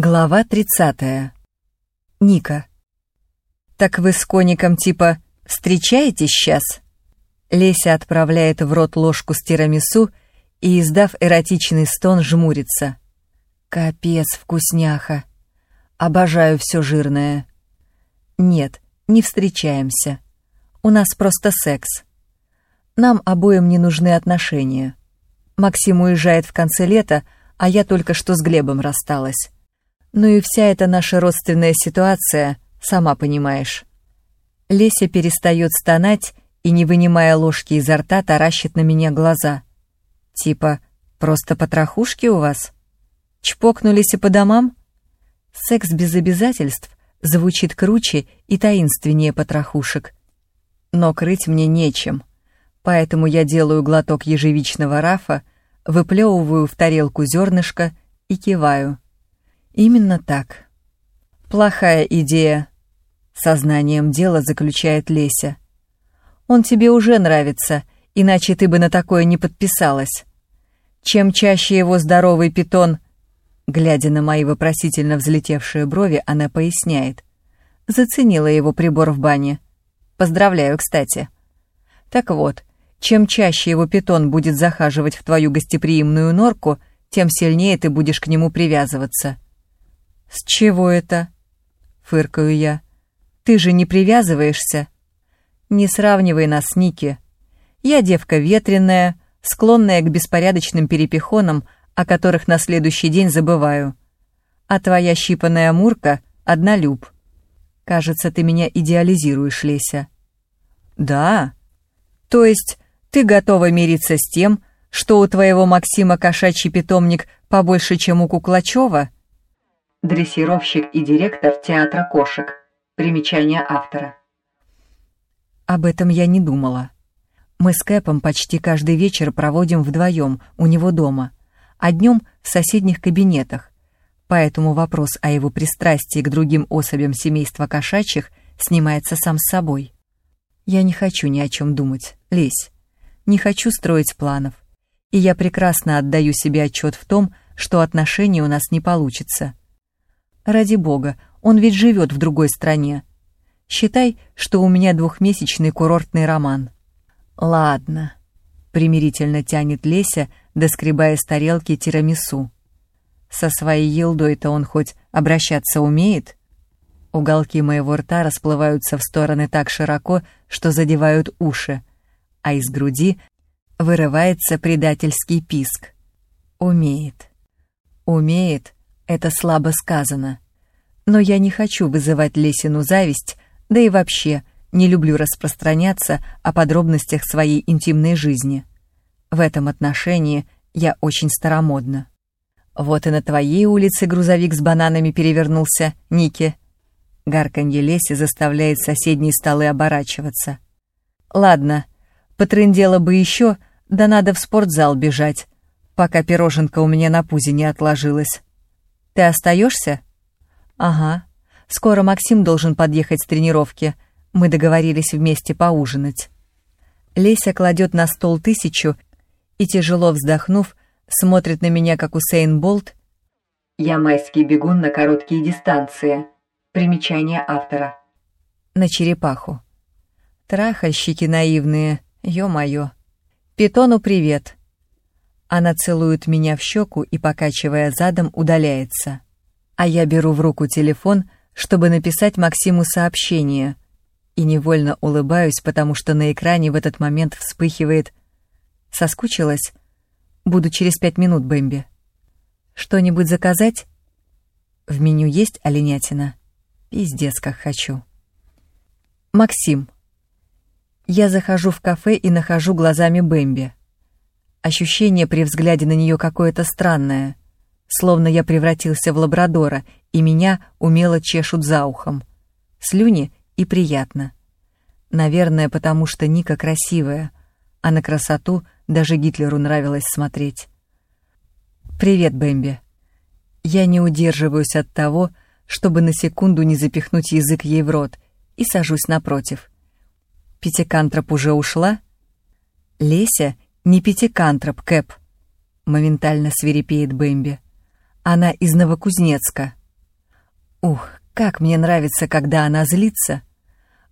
Глава 30. Ника. «Так вы с коником типа встречаетесь сейчас?» Леся отправляет в рот ложку с тирамису и, издав эротичный стон, жмурится. «Капец, вкусняха! Обожаю все жирное!» «Нет, не встречаемся. У нас просто секс. Нам обоим не нужны отношения. Максим уезжает в конце лета, а я только что с Глебом рассталась. Ну и вся эта наша родственная ситуация, сама понимаешь. Леся перестает стонать и, не вынимая ложки изо рта, таращит на меня глаза. Типа, просто потрохушки у вас? Чпокнулись и по домам? Секс без обязательств звучит круче и таинственнее потрохушек. Но крыть мне нечем, поэтому я делаю глоток ежевичного рафа, выплевываю в тарелку зернышко и киваю. Именно так. Плохая идея. Сознанием дела заключает Леся. Он тебе уже нравится, иначе ты бы на такое не подписалась. Чем чаще его здоровый питон... Глядя на мои вопросительно взлетевшие брови, она поясняет. Заценила его прибор в бане. Поздравляю, кстати. Так вот, чем чаще его питон будет захаживать в твою гостеприимную норку, тем сильнее ты будешь к нему привязываться. «С чего это?» — фыркаю я. «Ты же не привязываешься?» «Не сравнивай нас, Ники. Я девка ветреная, склонная к беспорядочным перепихонам, о которых на следующий день забываю. А твоя щипанная Мурка — однолюб. Кажется, ты меня идеализируешь, Леся». «Да? То есть ты готова мириться с тем, что у твоего Максима кошачий питомник побольше, чем у Куклачева?» Дрессировщик и директор театра кошек. Примечание автора. Об этом я не думала. Мы с Кэпом почти каждый вечер проводим вдвоем у него дома, а днем в соседних кабинетах, поэтому вопрос о его пристрастии к другим особям семейства кошачьих снимается сам с собой. Я не хочу ни о чем думать, лезь. Не хочу строить планов. И я прекрасно отдаю себе отчет в том, что отношений у нас не получится. Ради бога, он ведь живет в другой стране. Считай, что у меня двухмесячный курортный роман. Ладно, примирительно тянет Леся, доскребая с тарелки тирамису. Со своей елдой-то он хоть обращаться умеет? Уголки моего рта расплываются в стороны так широко, что задевают уши, а из груди вырывается предательский писк. Умеет. Умеет, это слабо сказано. Но я не хочу вызывать Лесину зависть, да и вообще не люблю распространяться о подробностях своей интимной жизни. В этом отношении я очень старомодна. Вот и на твоей улице грузовик с бананами перевернулся, Ники. Гарканье Леси заставляет соседние столы оборачиваться. Ладно, потрындела бы еще, да надо в спортзал бежать, пока пироженка у меня на пузе не отложилась. Ты остаешься? Ага. Скоро Максим должен подъехать с тренировки. Мы договорились вместе поужинать. Леся кладет на стол тысячу и, тяжело вздохнув, смотрит на меня, как Усейн Болт. «Я майский бегун на короткие дистанции». Примечание автора. На черепаху. Трахальщики наивные, ё-моё. Питону привет. Она целует меня в щеку и, покачивая задом, удаляется. А я беру в руку телефон, чтобы написать Максиму сообщение, и невольно улыбаюсь, потому что на экране в этот момент вспыхивает «Соскучилась? Буду через пять минут, Бэмби». «Что-нибудь заказать?» «В меню есть оленятина?» «Пиздец, как хочу». «Максим». Я захожу в кафе и нахожу глазами Бэмби. Ощущение при взгляде на нее какое-то странное, словно я превратился в лабрадора, и меня умело чешут за ухом. Слюни и приятно. Наверное, потому что Ника красивая, а на красоту даже Гитлеру нравилось смотреть. «Привет, Бэмби». Я не удерживаюсь от того, чтобы на секунду не запихнуть язык ей в рот, и сажусь напротив. Пятикантроп уже ушла? Леся не пятикантроп, Кэп. Моментально свирепеет Бэмби. Она из Новокузнецка. Ух, как мне нравится, когда она злится.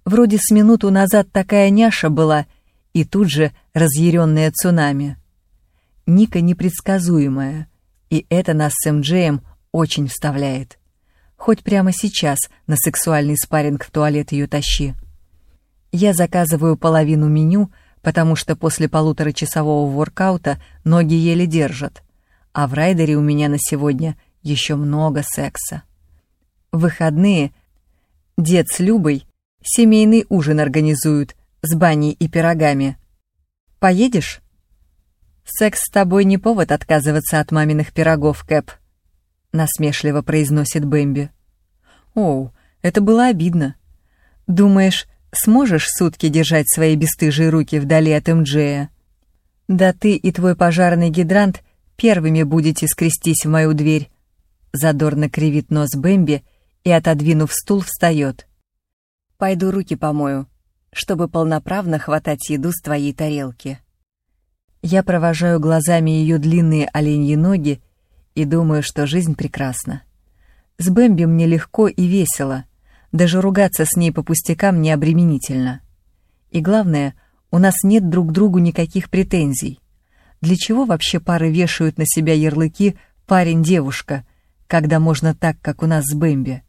Вроде с минуту назад такая няша была, и тут же разъяренная цунами. Ника непредсказуемая, и это нас с МДжеем очень вставляет. Хоть прямо сейчас на сексуальный спарринг в туалет ее тащи. Я заказываю половину меню, потому что после полуторачасового воркаута ноги еле держат, а в райдере у меня на сегодня еще много секса. В выходные дед с Любой семейный ужин организуют с баней и пирогами. Поедешь? Секс с тобой не повод отказываться от маминых пирогов, Кэп насмешливо произносит Бэмби. Оу, это было обидно. Думаешь, сможешь сутки держать свои бесстыжие руки вдали от МДЖя? Да ты и твой пожарный гидрант первыми будете скрестись в мою дверь. Задорно кривит нос Бэмби и, отодвинув стул, встает. Пойду руки помою, чтобы полноправно хватать еду с твоей тарелки. Я провожаю глазами ее длинные оленьи ноги и думаю, что жизнь прекрасна. С Бэмби мне легко и весело, даже ругаться с ней по пустякам не обременительно. И главное, у нас нет друг другу никаких претензий. Для чего вообще пары вешают на себя ярлыки «парень-девушка», когда можно так, как у нас с Бэмби?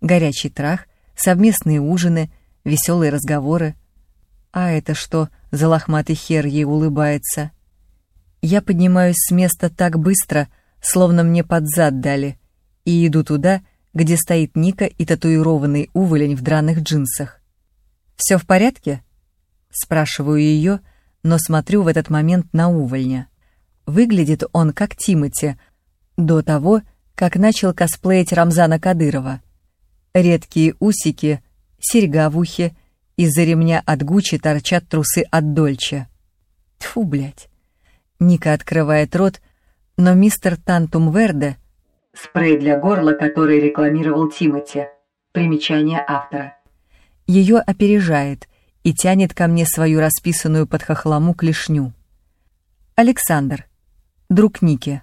Горячий трах, совместные ужины, веселые разговоры. А это что за лохматый хер ей улыбается? Я поднимаюсь с места так быстро, словно мне под зад дали, и иду туда, где стоит Ника и татуированный уволень в драных джинсах. «Все в порядке?» Спрашиваю ее, но смотрю в этот момент на увольня. Выглядит он как Тимати, до того, как начал косплеить Рамзана Кадырова. Редкие усики, серьга в ухе, из-за ремня от Гуччи торчат трусы от Дольче. Тьфу, блядь. Ника открывает рот, но мистер Тантум Верде, спрей для горла, который рекламировал Тимати, примечание автора, ее опережает и тянет ко мне свою расписанную под хохлому клешню. Александр, друг Ники.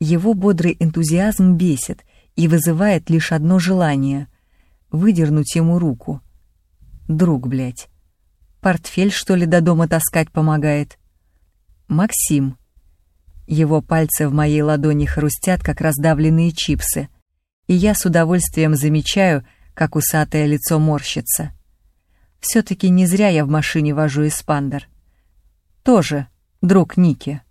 Его бодрый энтузиазм бесит и вызывает лишь одно желание — выдернуть ему руку. Друг, блядь. Портфель, что ли, до дома таскать помогает? Максим. Его пальцы в моей ладони хрустят, как раздавленные чипсы, и я с удовольствием замечаю, как усатое лицо морщится. Все-таки не зря я в машине вожу эспандер. Тоже друг Ники.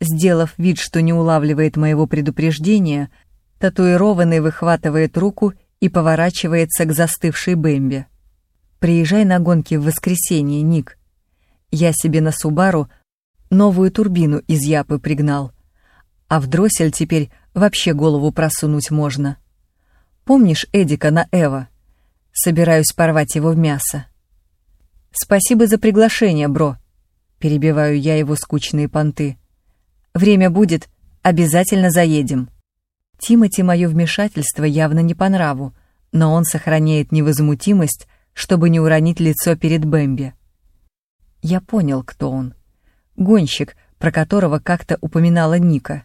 Сделав вид, что не улавливает моего предупреждения, татуированный выхватывает руку и поворачивается к застывшей Бэмби. «Приезжай на гонки в воскресенье, Ник. Я себе на Субару новую турбину из Япы пригнал. А в дроссель теперь вообще голову просунуть можно. Помнишь Эдика на Эва? Собираюсь порвать его в мясо. Спасибо за приглашение, бро. Перебиваю я его скучные понты. Время будет, обязательно заедем. Тимати мое вмешательство явно не по нраву, но он сохраняет невозмутимость, чтобы не уронить лицо перед Бэмби. Я понял, кто он гонщик, про которого как-то упоминала Ника.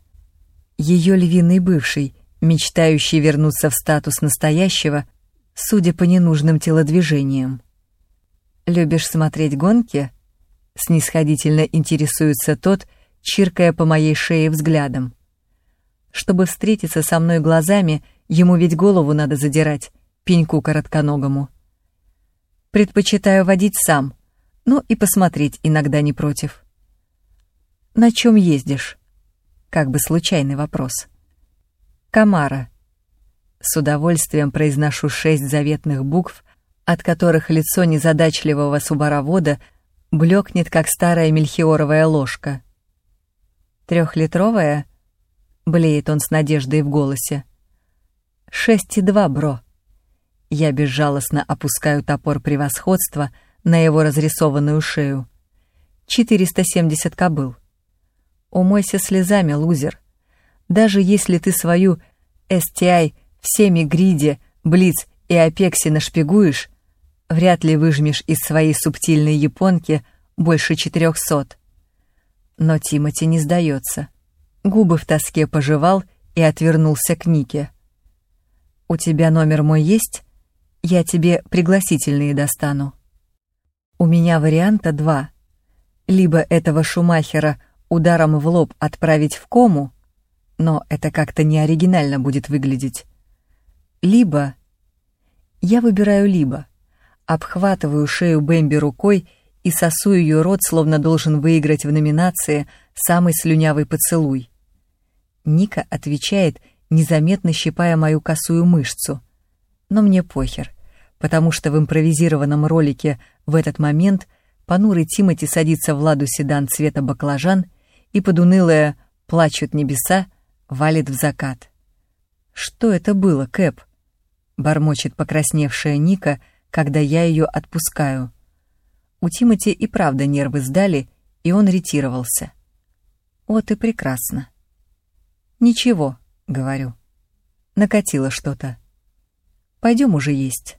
Ее львиный бывший, мечтающий вернуться в статус настоящего, судя по ненужным телодвижениям. «Любишь смотреть гонки?» — снисходительно интересуется тот, чиркая по моей шее взглядом. Чтобы встретиться со мной глазами, ему ведь голову надо задирать, пеньку коротконогому. Предпочитаю водить сам, но и посмотреть иногда не против. «На чем ездишь?» Как бы случайный вопрос. «Камара». С удовольствием произношу шесть заветных букв, от которых лицо незадачливого субаровода блекнет, как старая мельхиоровая ложка. «Трехлитровая?» — блеет он с надеждой в голосе. «Шесть и два, бро». Я безжалостно опускаю топор превосходства на его разрисованную шею. «Четыреста семьдесят кобыл». Умойся слезами, лузер. Даже если ты свою STI всеми гриде, блиц и апекси нашпигуешь, вряд ли выжмешь из своей субтильной японки больше четырехсот. Но Тимати не сдается. Губы в тоске пожевал и отвернулся к Нике. «У тебя номер мой есть? Я тебе пригласительные достану». У меня варианта два. Либо этого Шумахера ударом в лоб отправить в кому, но это как-то не оригинально будет выглядеть. Либо... Я выбираю либо. Обхватываю шею Бэмби рукой и сосу ее рот, словно должен выиграть в номинации «Самый слюнявый поцелуй». Ника отвечает, незаметно щипая мою косую мышцу. Но мне похер, потому что в импровизированном ролике в этот момент понурый Тимати садится в ладу седан цвета баклажан и под унылое «плачут небеса» валит в закат. «Что это было, Кэп?» — бормочет покрасневшая Ника, когда я ее отпускаю. У Тимати и правда нервы сдали, и он ретировался. Вот и прекрасно. «Ничего», — говорю. Накатило что-то. «Пойдем уже есть».